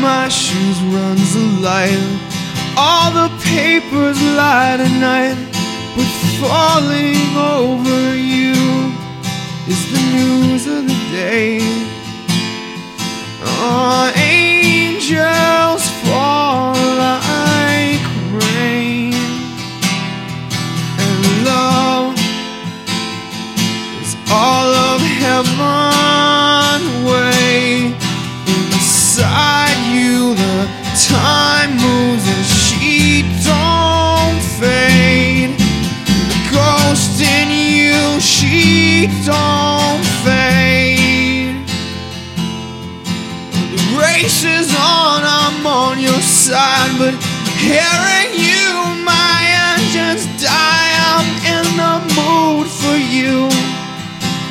my shoes runs the light. All the papers lie tonight, but falling over you is the news of the day. Oh, angels fall like rain, and love is all of heaven race is on, I'm on your side, but hearing you, my engines die. I'm in the mood for you,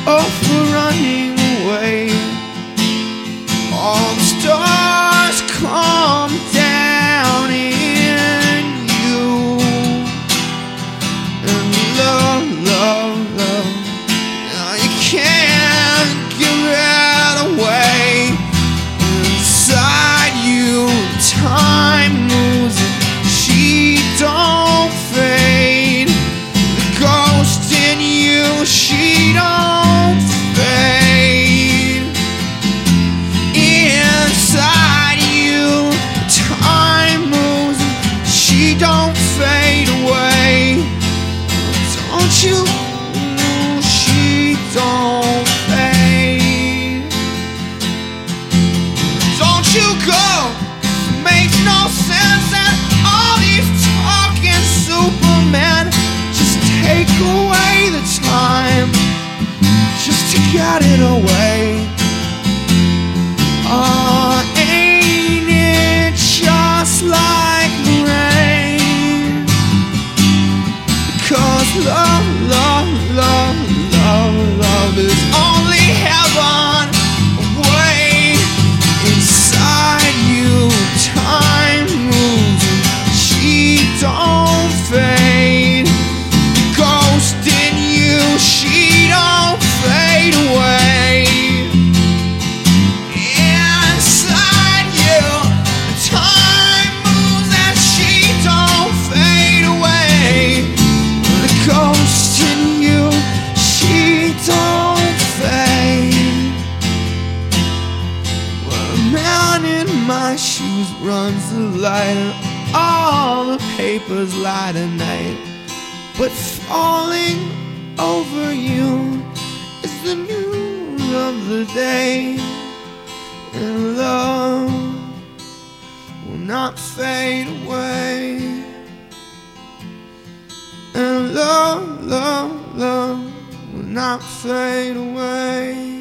oh, for running away. Don't fade away. Don't you? She don't fade. Don't you go? Makes no sense all these talking just take away the time, just to get it away. Love, love, love, love, love is only my shoes runs the light, and all the papers lie tonight. But falling over you is the news of the day, and love will not fade away. And love, love, love will not fade away.